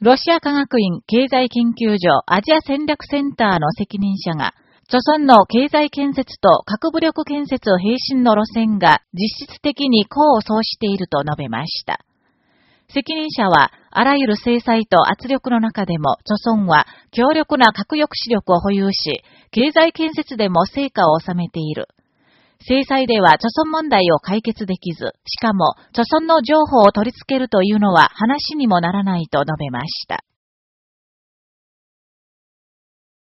ロシア科学院経済研究所アジア戦略センターの責任者が、著村の経済建設と核武力建設並進の路線が実質的に功を奏していると述べました。責任者は、あらゆる制裁と圧力の中でも、著村は強力な核抑止力を保有し、経済建設でも成果を収めている。制裁では、著村問題を解決できず、しかも、著村の情報を取り付けるというのは話にもならないと述べました。